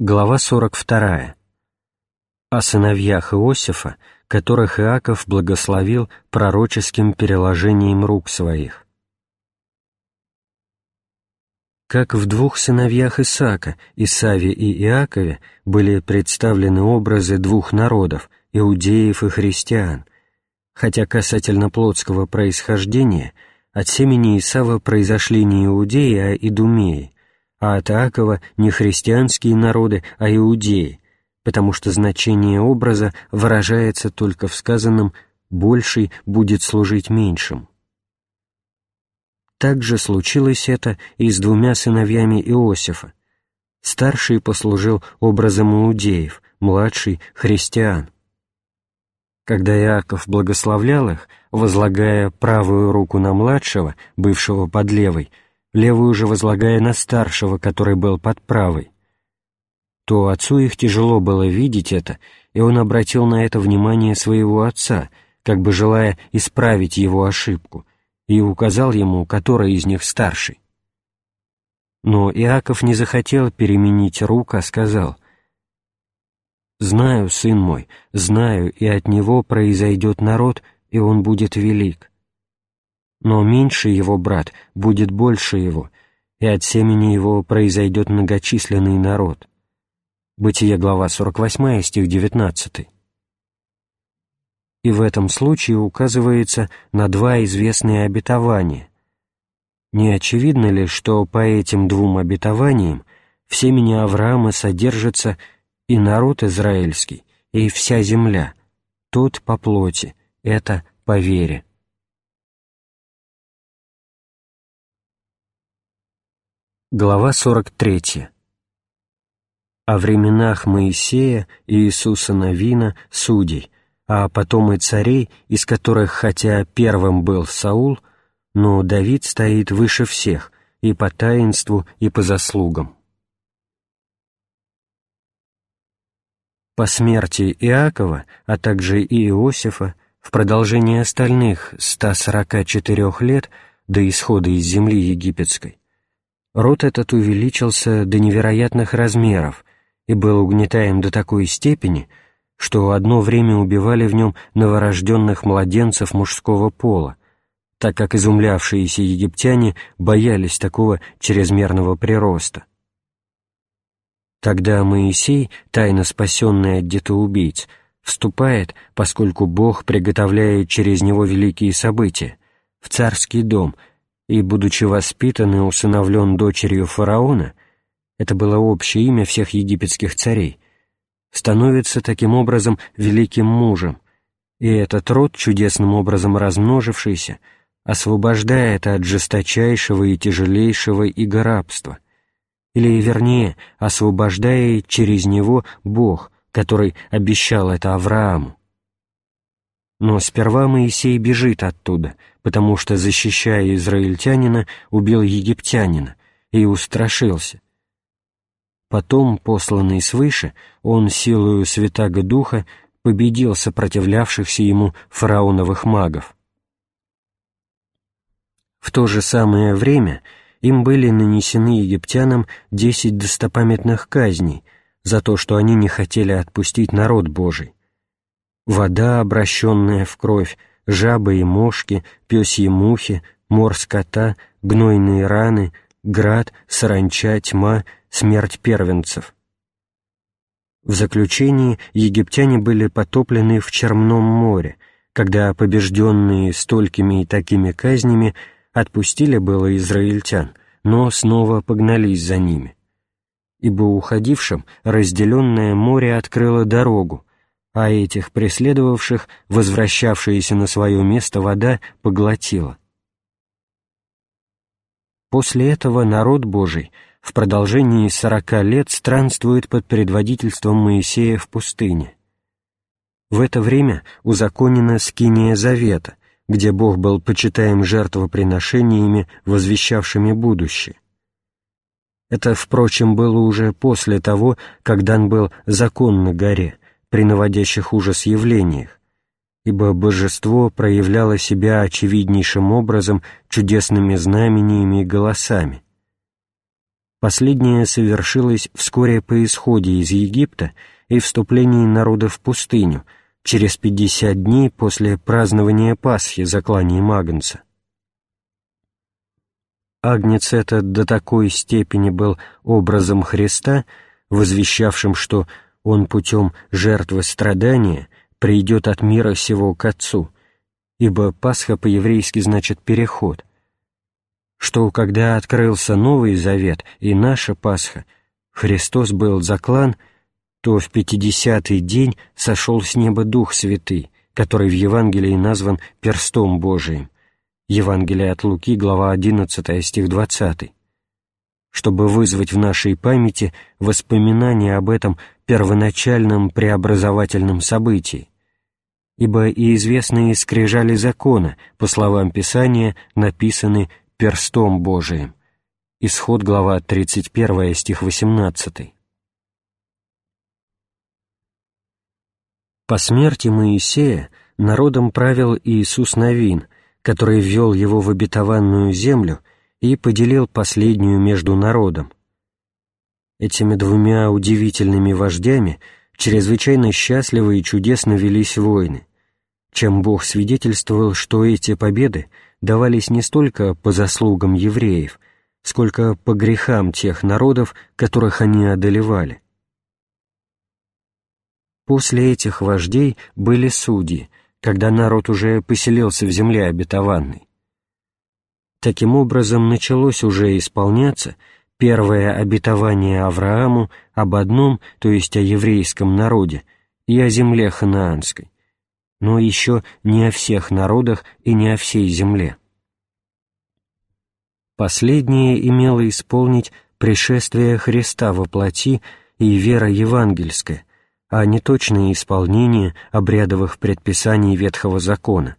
Глава 42. О сыновьях Иосифа, которых Иаков благословил пророческим переложением рук своих. Как в двух сыновьях Исаака, Исаве и Иакове, были представлены образы двух народов, иудеев и христиан, хотя касательно плотского происхождения от семени Исава произошли не иудеи, а идумеи, а от Иакова не христианские народы, а иудеи, потому что значение образа выражается только в сказанном «больший будет служить меньшим». Также случилось это и с двумя сыновьями Иосифа. Старший послужил образом иудеев, младший — христиан. Когда Иаков благословлял их, возлагая правую руку на младшего, бывшего под левой, левую же возлагая на старшего, который был под правой, то отцу их тяжело было видеть это, и он обратил на это внимание своего отца, как бы желая исправить его ошибку, и указал ему, который из них старший. Но Иаков не захотел переменить рук, а сказал, «Знаю, сын мой, знаю, и от него произойдет народ, и он будет велик но меньший его брат будет больше его, и от семени его произойдет многочисленный народ». Бытие, глава 48, стих 19. И в этом случае указывается на два известные обетования. Не очевидно ли, что по этим двум обетованиям в семени Авраама содержится и народ израильский, и вся земля, тот по плоти, это по вере. Глава 43. О временах Моисея Иисуса Новина, судей, а потом и царей, из которых, хотя первым был Саул, но Давид стоит выше всех и по таинству, и по заслугам. По смерти Иакова, а также и Иосифа, в продолжении остальных 144 лет до исхода из земли египетской, Род этот увеличился до невероятных размеров и был угнетаем до такой степени, что одно время убивали в нем новорожденных младенцев мужского пола, так как изумлявшиеся египтяне боялись такого чрезмерного прироста. Тогда Моисей, тайно спасенный от детоубийц, вступает, поскольку Бог приготовляет через него великие события, в царский дом — и, будучи воспитан и усыновлен дочерью фараона, это было общее имя всех египетских царей, становится таким образом великим мужем, и этот род, чудесным образом размножившийся, освобождает от жесточайшего и тяжелейшего иго рабства, или, вернее, освобождает через него Бог, который обещал это Аврааму. Но сперва Моисей бежит оттуда, потому что, защищая израильтянина, убил египтянина и устрашился. Потом, посланный свыше, он силою Святаго Духа победил сопротивлявшихся ему фараоновых магов. В то же самое время им были нанесены египтянам десять достопамятных казней за то, что они не хотели отпустить народ Божий вода, обращенная в кровь, жабы и мошки, пёсьи мухи, мор скота, гнойные раны, град, саранча, тьма, смерть первенцев. В заключении египтяне были потоплены в Черном море, когда побежденные столькими и такими казнями отпустили было израильтян, но снова погнались за ними. Ибо уходившим разделенное море открыло дорогу, а этих преследовавших, возвращавшаяся на свое место вода, поглотила. После этого народ Божий в продолжении сорока лет странствует под предводительством Моисея в пустыне. В это время узаконена скиния Завета, где Бог был почитаем жертвоприношениями, возвещавшими будущее. Это, впрочем, было уже после того, как дан был закон на горе, при наводящих ужас явлениях, ибо божество проявляло себя очевиднейшим образом чудесными знамениями и голосами. Последнее совершилось вскоре по исходе из Египта и вступлении народа в пустыню, через пятьдесят дней после празднования Пасхи закланием Агнца. Агнец этот до такой степени был образом Христа, возвещавшим, что Он путем жертвы страдания придет от мира сего к Отцу, ибо Пасха по-еврейски значит «переход», что когда открылся Новый Завет и наша Пасха, Христос был заклан, то в пятидесятый день сошел с неба Дух Святый, который в Евангелии назван «перстом Божиим». Евангелие от Луки, глава 11, стих 20, чтобы вызвать в нашей памяти воспоминания об этом первоначальном преобразовательном событии, ибо и известные скрижали закона, по словам Писания, написаны перстом Божиим. Исход, глава 31, стих 18. По смерти Моисея народом правил Иисус Новин, который ввел его в обетованную землю и поделил последнюю между народом. Этими двумя удивительными вождями чрезвычайно счастливо и чудесно велись войны, чем Бог свидетельствовал, что эти победы давались не столько по заслугам евреев, сколько по грехам тех народов, которых они одолевали. После этих вождей были судьи, когда народ уже поселился в земле обетованной. Таким образом, началось уже исполняться первое обетование Аврааму об одном, то есть о еврейском народе, и о земле ханаанской, но еще не о всех народах и не о всей земле. Последнее имело исполнить пришествие Христа во плоти и вера евангельская, а не точное исполнение обрядовых предписаний Ветхого Закона.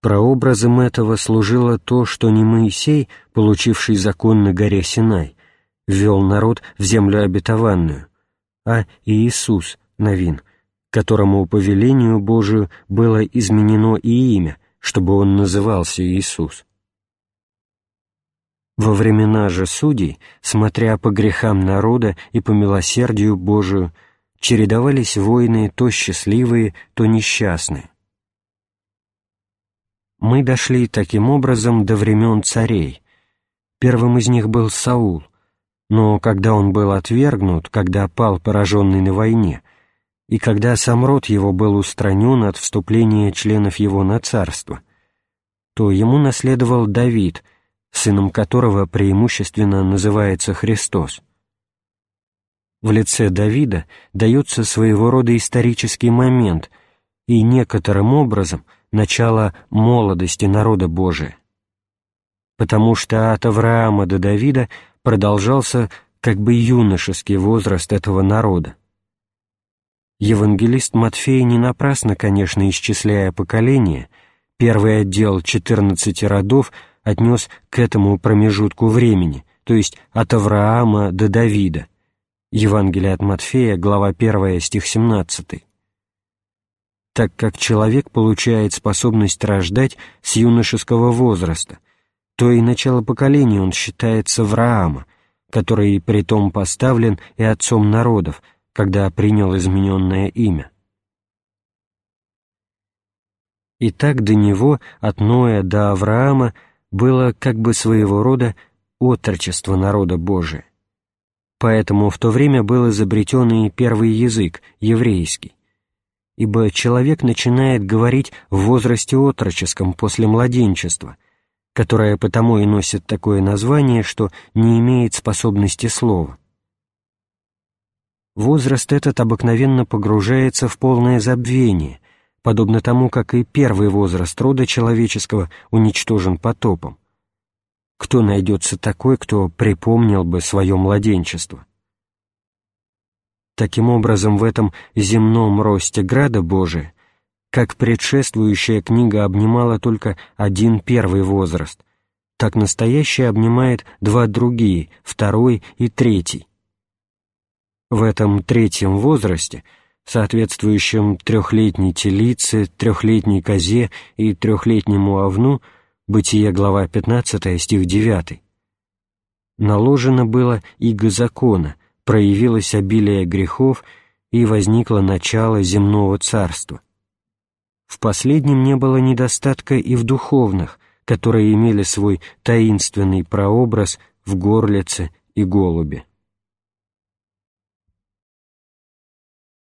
Прообразом этого служило то, что не Моисей, получивший закон на горе Синай, ввел народ в землю обетованную, а Иисус, Новин, которому по повелению Божию было изменено и имя, чтобы он назывался Иисус. Во времена же судей, смотря по грехам народа и по милосердию Божию, чередовались войны то счастливые, то несчастные. Мы дошли таким образом до времен царей. Первым из них был Саул, но когда он был отвергнут, когда пал пораженный на войне, и когда сам род его был устранен от вступления членов его на царство, то ему наследовал Давид, сыном которого преимущественно называется Христос в лице Давида дается своего рода исторический момент и некоторым образом начало молодости народа Божия. Потому что от Авраама до Давида продолжался как бы юношеский возраст этого народа. Евангелист Матфей не напрасно, конечно, исчисляя поколения, первый отдел 14 родов отнес к этому промежутку времени, то есть от Авраама до Давида, Евангелие от Матфея, глава 1, стих 17. Так как человек получает способность рождать с юношеского возраста, то и начало поколения он считается Враама, который притом поставлен и отцом народов, когда принял измененное имя. И так до него, от Ноя до Авраама, было как бы своего рода отрочество народа Божия. Поэтому в то время был изобретен и первый язык, еврейский. Ибо человек начинает говорить в возрасте отроческом после младенчества, которое потому и носит такое название, что не имеет способности слова. Возраст этот обыкновенно погружается в полное забвение, подобно тому, как и первый возраст рода человеческого уничтожен потопом. Кто найдется такой, кто припомнил бы свое младенчество? Таким образом, в этом земном росте града Божия, как предшествующая книга обнимала только один первый возраст, так настоящая обнимает два другие, второй и третий. В этом третьем возрасте, соответствующем трехлетней телице, трехлетней козе и трехлетнему овну – Бытие, глава 15, стих 9. наложено было иго закона, проявилось обилие грехов и возникло начало земного царства. В последнем не было недостатка и в духовных, которые имели свой таинственный прообраз в горлице и голубе.